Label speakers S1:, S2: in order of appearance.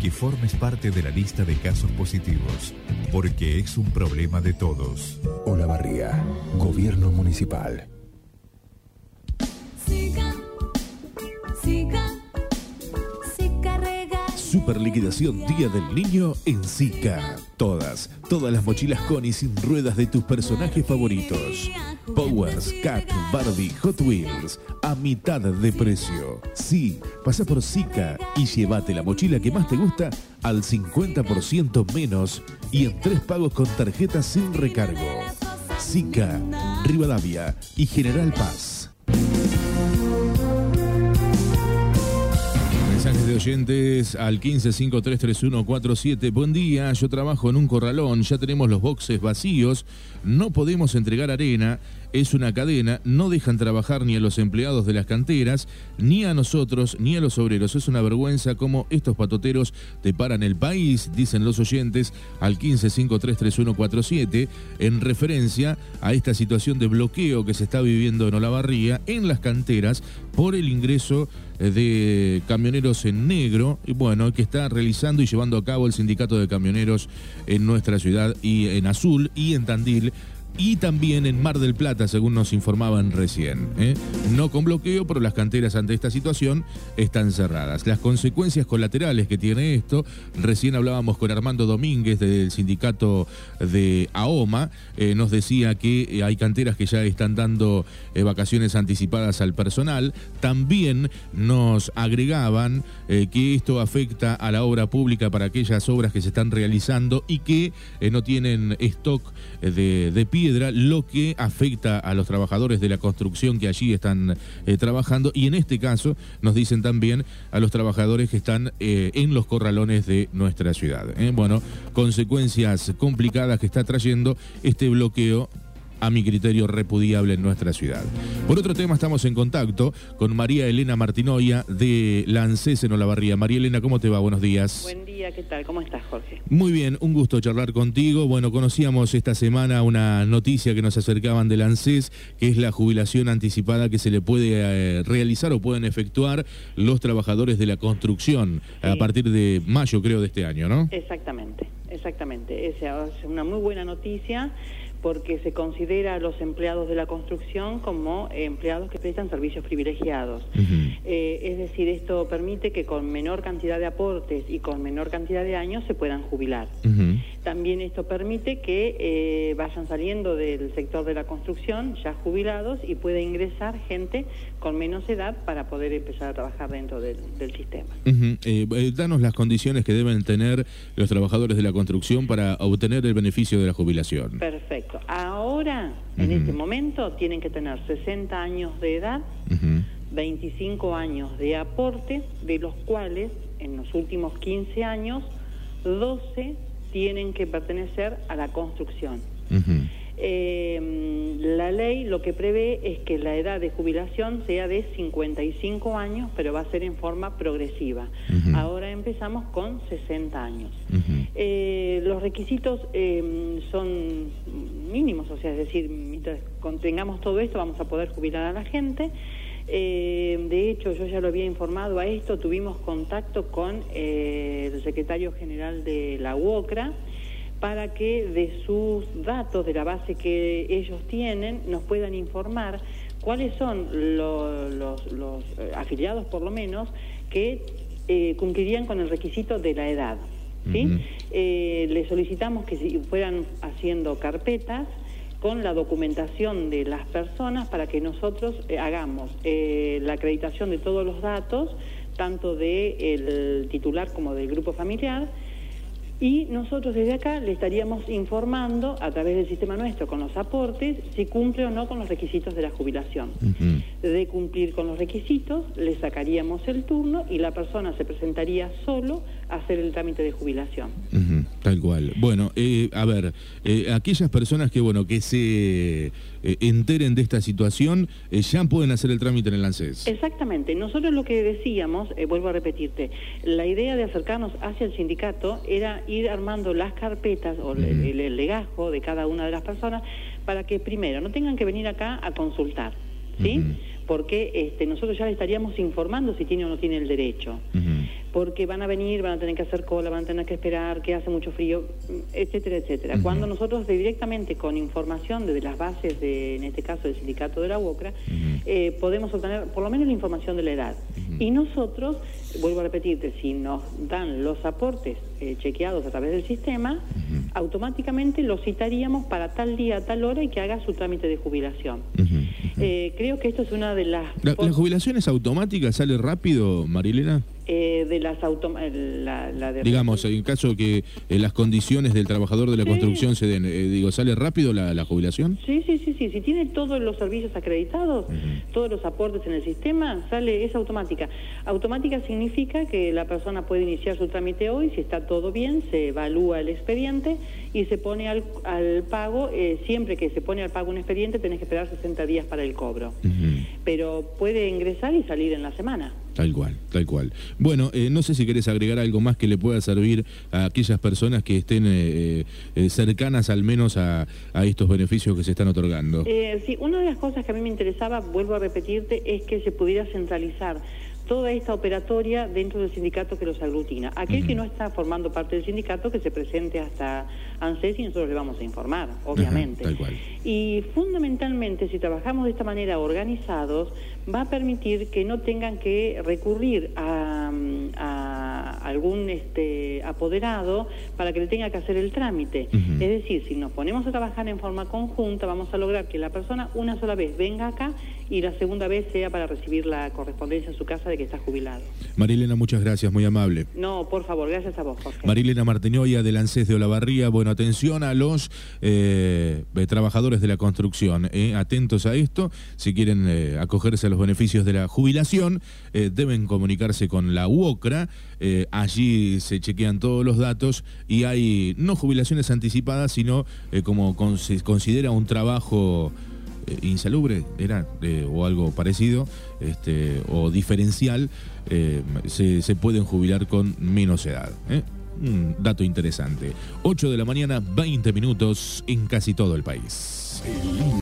S1: que formes parte de la lista de casos positivos, porque es un problema de todos.
S2: Olavarría, Gobierno Municipal.
S3: Super liquidación Día del Niño en Zika. Todas, todas las mochilas con y sin ruedas de tus personajes favoritos. Powers, Cat, Barbie, Hot Wheels, a mitad de precio. Sí, pasa por Zika y llévate la mochila que más te gusta al 50% menos y en tres pagos con tarjetas sin recargo. Zika, Rivadavia y General Paz. Oyentes al 15533147. Buen día, yo trabajo en un corralón, ya tenemos los boxes vacíos, no podemos entregar arena, es una cadena, no dejan trabajar ni a los empleados de las canteras, ni a nosotros, ni a los obreros. Es una vergüenza cómo estos patoteros te paran el país, dicen los oyentes al 15533147, en referencia a esta situación de bloqueo que se está viviendo en Olavarría, en las canteras, por el ingreso eh, de camioneros en negro, y bueno, que está realizando y llevando a cabo el sindicato de camioneros en nuestra ciudad y en Azul y en Tandil y también en Mar del Plata, según nos informaban recién. ¿eh? No con bloqueo, pero las canteras ante esta situación están cerradas. Las consecuencias colaterales que tiene esto, recién hablábamos con Armando Domínguez del sindicato de AOMA, eh, nos decía que eh, hay canteras que ya están dando vacaciones anticipadas al personal. También nos agregaban que esto afecta a la obra pública para aquellas obras que se están realizando y que no tienen stock de, de lo que afecta a los trabajadores de la construcción que allí están eh, trabajando y en este caso nos dicen también a los trabajadores que están eh, en los corralones de nuestra ciudad. ¿eh? Bueno, consecuencias complicadas que está trayendo este bloqueo a mi criterio repudiable en nuestra ciudad. Por otro tema estamos en contacto con María Elena Martinoia de la ANSES en Olavarría. María Elena, ¿cómo te va? Buenos días.
S4: Buen día, ¿qué tal? ¿Cómo estás, Jorge?
S3: Muy bien, un gusto charlar contigo. Bueno, conocíamos esta semana una noticia que nos acercaban del ANSES, que es la jubilación anticipada que se le puede eh, realizar o pueden efectuar los trabajadores de la construcción a partir de mayo, creo, de este año, ¿no?
S4: Exactamente, exactamente. Esa es una muy buena noticia porque se considera a los empleados de la construcción como eh, empleados que prestan servicios privilegiados. Eh, es decir, esto permite que con menor cantidad de aportes y con menor cantidad de años se puedan jubilar. También esto permite que eh, vayan saliendo del sector de la construcción ya jubilados y puede ingresar gente con menos edad para poder empezar a trabajar dentro del, del sistema.
S3: Eh, eh, danos las condiciones que deben tener los trabajadores de la construcción para obtener el beneficio de la jubilación.
S4: Perfecto. Ahora, en este momento, tienen que tener 60 años de edad,
S3: Ujú.
S4: 25 años de aporte, de los cuales en los últimos 15 años, 12 tienen que pertenecer a la construcción. Eh, la ley lo que prevé es que la edad de jubilación sea de 55 años, pero va a ser en forma progresiva. Ahora empezamos con 60 años. Eh, los requisitos eh, son mínimos, o sea, es decir, mientras tengamos todo esto vamos a poder jubilar a la gente. Eh, de hecho, yo ya lo había informado a esto, tuvimos contacto con eh, el secretario general de la UOCRA para que de sus datos, de la base que ellos tienen, nos puedan informar cuáles son lo- los, los, eh, afiliados, por lo menos, que eh, cumplirían con el requisito de la edad. ¿sí? Eh, le solicitamos que si fueran haciendo carpetas con la documentación de las personas para que nosotros eh, hagamos eh, la acreditación de todos los datos, tanto del titular como del grupo familiar, y nosotros desde acá le estaríamos informando a través del sistema nuestro con los aportes si cumple o no con los requisitos de la jubilación. De cumplir con los requisitos, le sacaríamos el turno y la persona se presentaría solo a hacer el trámite de jubilación.
S3: Tal cual. Bueno, eh, a ver, eh, aquellas personas que bueno que se eh, enteren de esta situación ya pueden hacer el trámite en el ANSES.
S4: Exactamente. Nosotros lo que decíamos, vuelvo a repetirte, la idea de acercarnos hacia el sindicato era ir armando las carpetas o el, el- el legajo de cada una de las personas para que primero no tengan que venir acá a consultar, ¿sí? Porque este, nosotros ya le estaríamos informando si tiene o no tiene el derecho. Porque van a venir, van a tener que hacer cola, van a tener que esperar, que hace mucho frío, etcétera, etcétera. Cuando nosotros directamente con información desde las bases, de, en este caso del sindicato de la UOCRA, eh, podemos obtener por lo menos la información de la edad. Y nosotros, vuelvo a repetirte, si nos dan los aportes eh, chequeados a través del sistema, automáticamente lo citaríamos para tal día, tal hora y que haga su trámite de jubilación. Eh, creo que esto es una de las...
S3: ¿La, ¿La jubilación es automática? ¿Sale rápido, Marilena?
S4: Eh, de las autom la, la de
S3: Digamos, en caso que eh, las condiciones del trabajador de la
S4: Sí.
S3: construcción se den, eh, digo, ¿sale rápido la, la jubilación?
S4: Sí, sí, sí, sí. Si tiene todos los servicios acreditados, todos los aportes en el sistema, sale, es automática. Automática significa que la persona puede iniciar su trámite hoy, si está todo bien, se evalúa el expediente y se pone al, al pago. eh, siempre que se pone al pago un expediente, tenés que esperar 60 días para el cobro. Pero puede ingresar y salir en la semana.
S3: Tal cual, tal cual. Bueno, eh, no sé si querés agregar algo más que le pueda servir a aquellas personas que estén eh, eh, cercanas al menos a, a estos beneficios que se están otorgando.
S4: Sí, una de las cosas que a mí me interesaba, vuelvo a repetirte, es que se pudiera centralizar toda esta operatoria dentro del sindicato que los aglutina. Aquel que no está formando parte del sindicato, que se presente hasta ANSES y nosotros le vamos a informar, obviamente.
S3: cual.
S4: Y fundamentalmente, si trabajamos de esta manera organizados, va a permitir que no tengan que recurrir a, a algún este, apoderado para que le tenga que hacer el trámite. Es decir, si nos ponemos a trabajar en forma conjunta, vamos a lograr que la persona una sola vez venga acá y la segunda vez sea para recibir la correspondencia en su casa de que está jubilado.
S3: Marilena, muchas gracias, muy amable.
S4: No, por favor, gracias a vos, Jorge.
S3: Marilena Martiñoya del ANSES de Olavarría. Bueno, atención a los eh, eh, trabajadores de la construcción. eh, atentos a esto. Si quieren eh, acogerse a los beneficios de la jubilación, deben comunicarse con la UOCRA. Allí se chequean todos los datos y hay no jubilaciones anticipadas, sino eh, como se considera un trabajo eh, insalubre, era, eh, o algo parecido, este, o diferencial, se, se pueden jubilar con menos edad. Un dato interesante. 8 de la mañana, 20 minutos en casi todo el país.